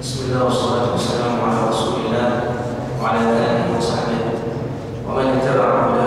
بسم الله والصلاة والسلام على رسول الله وعلى آله وصحبه. ومن اتبعه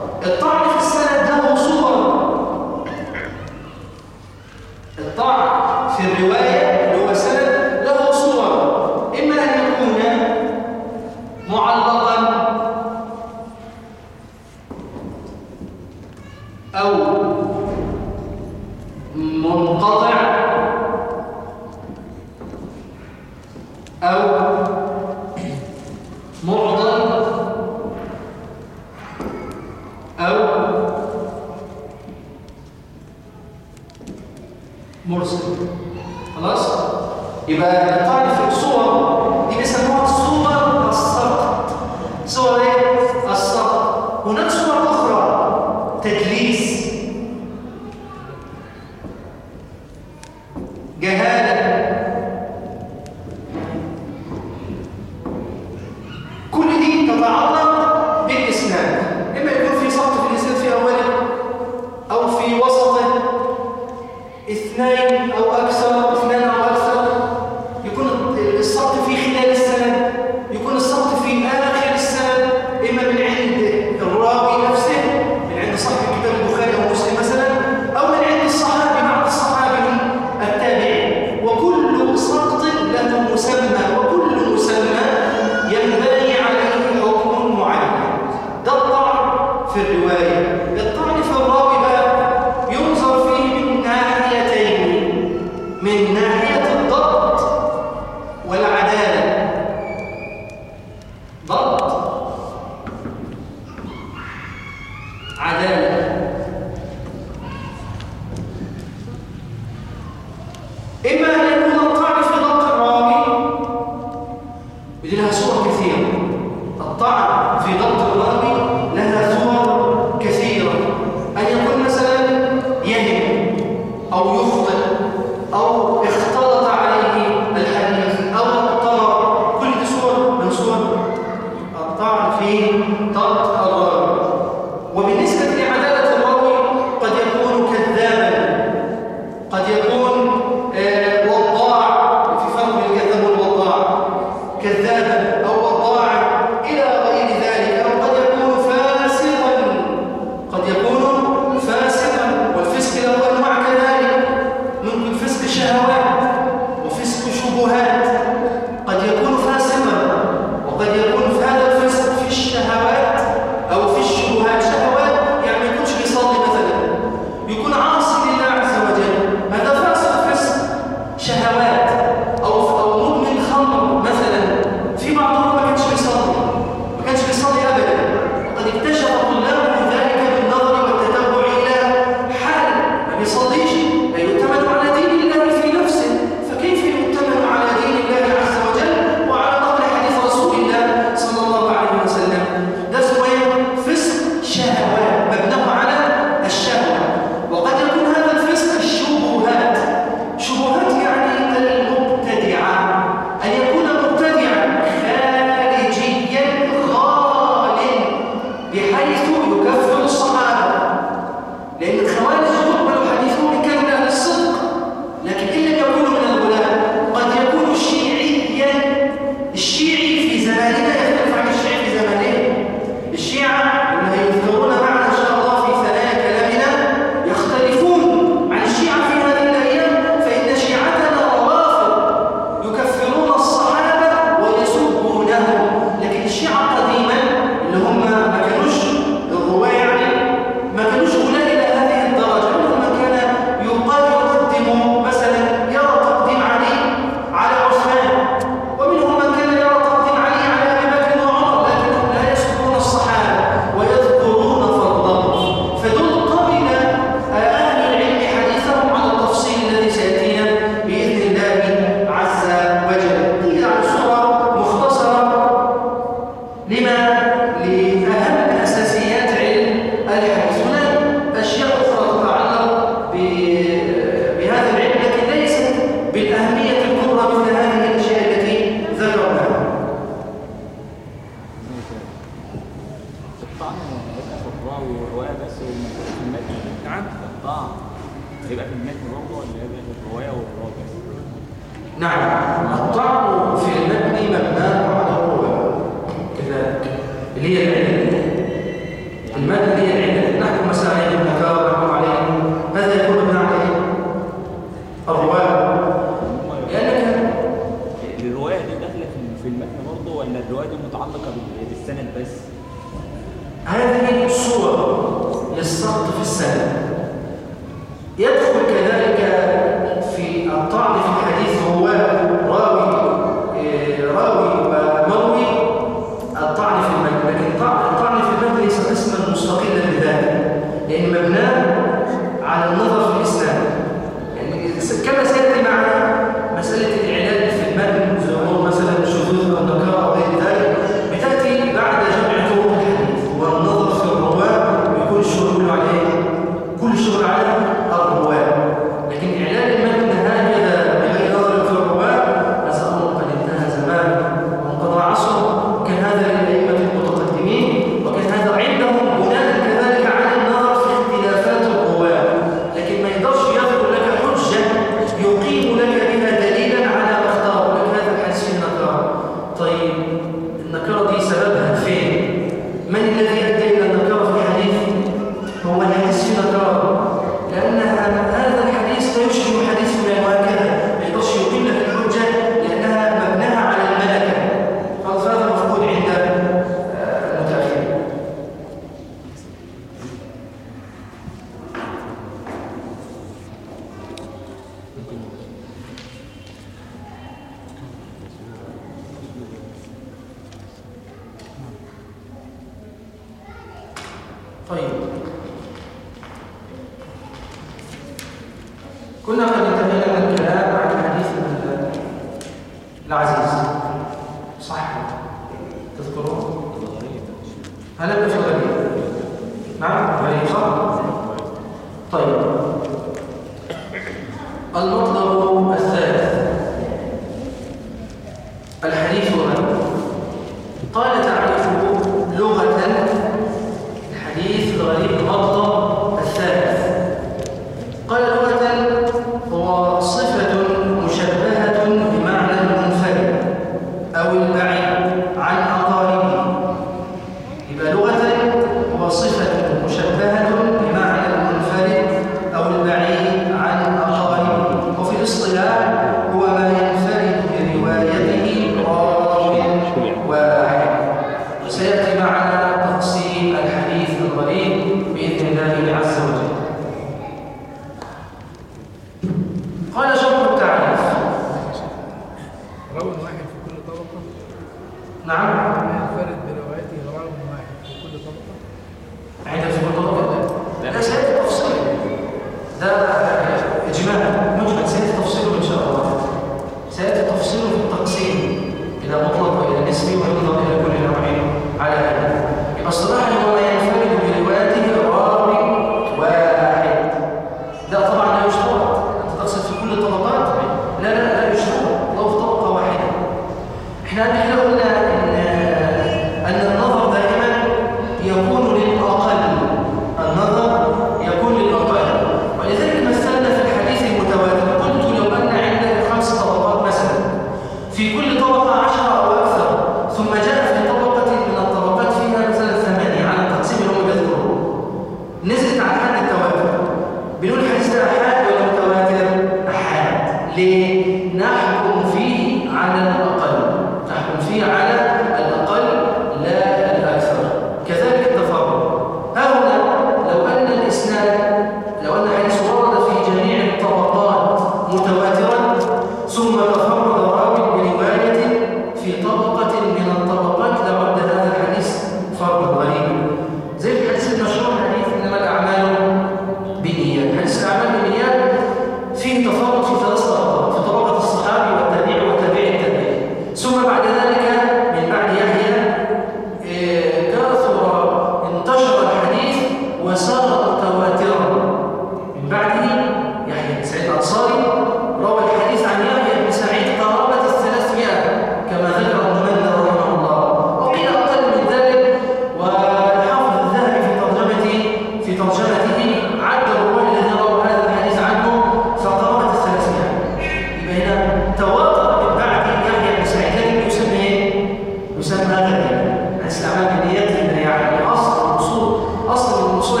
مصنوع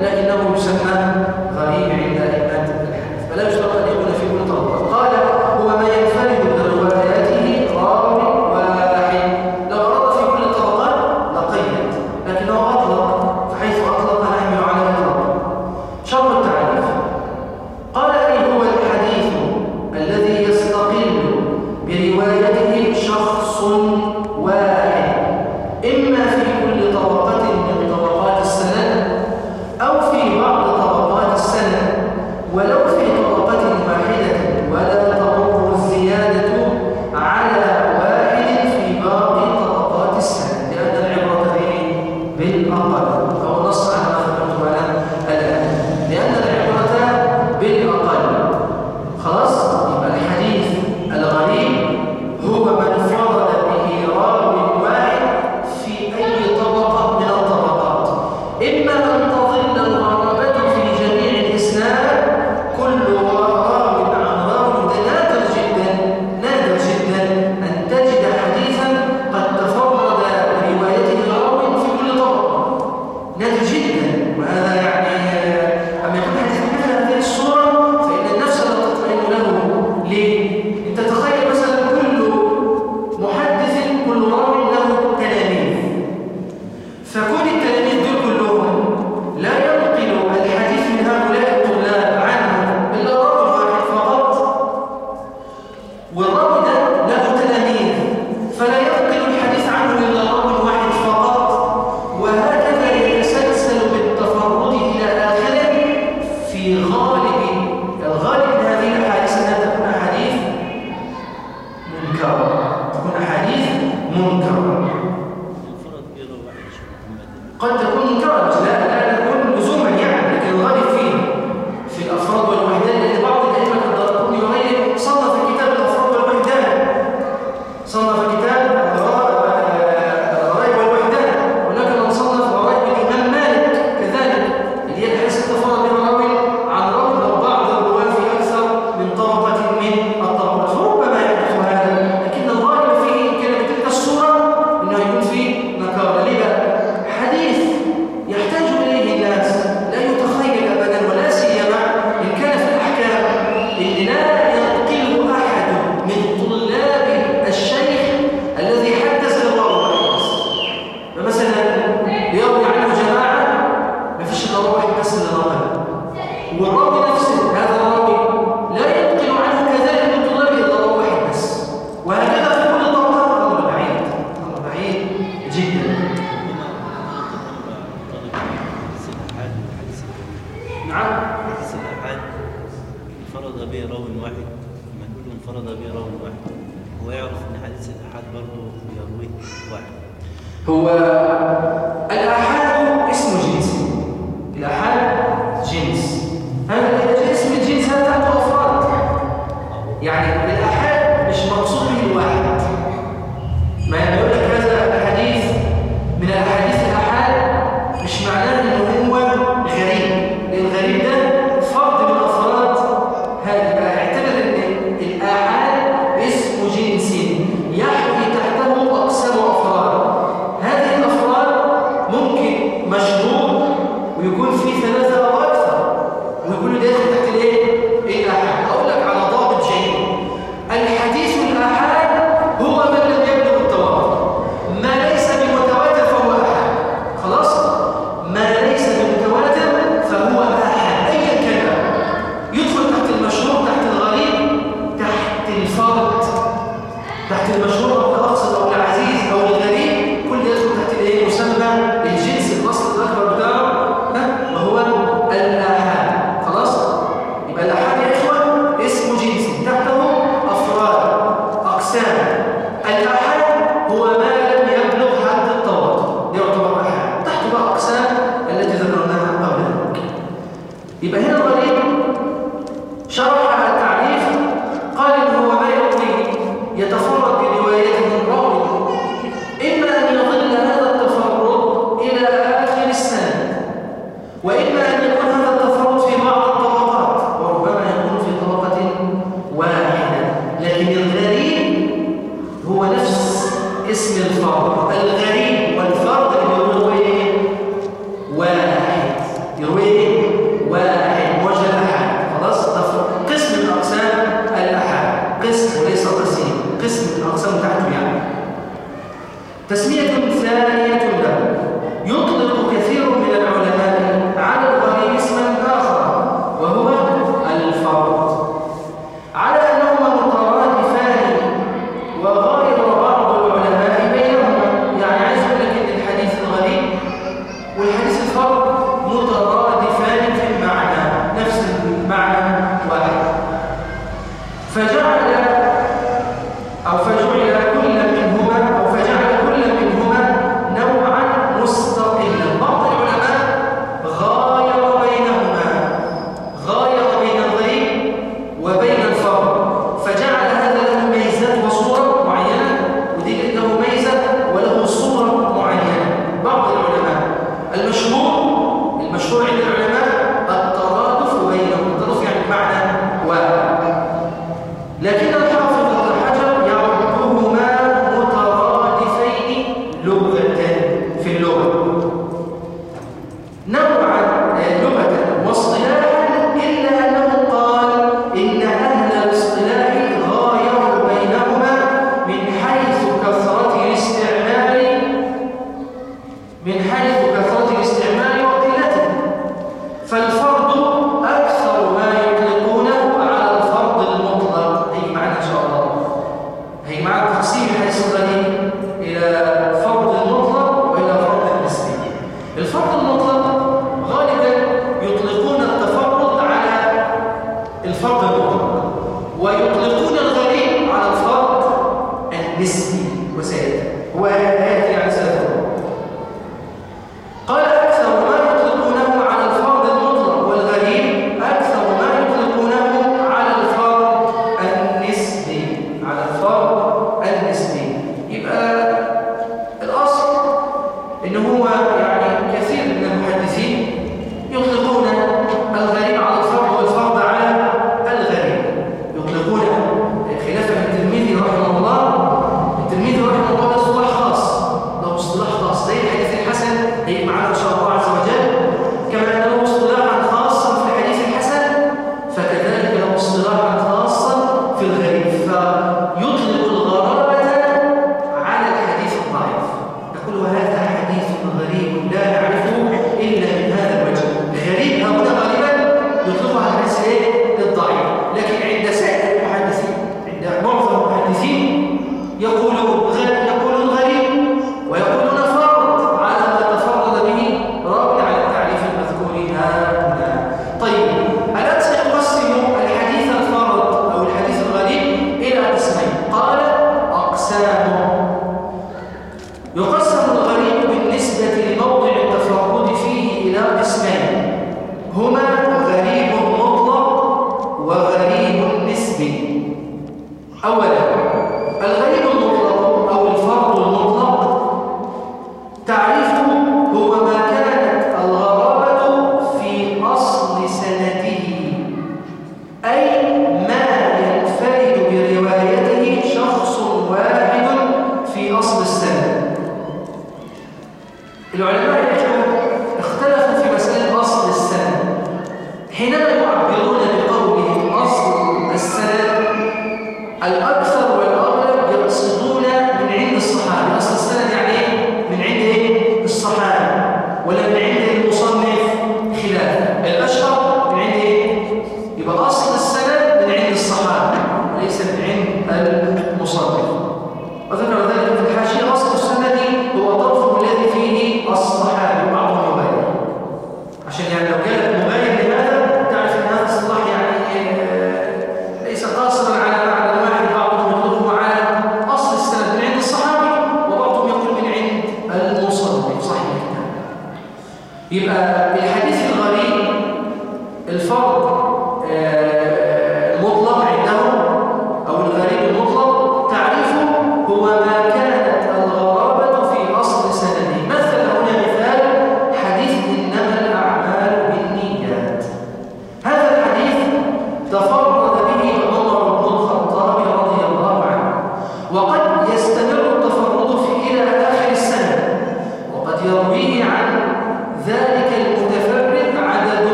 لكنه يسمى غريب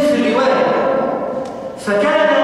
في الرواية فكان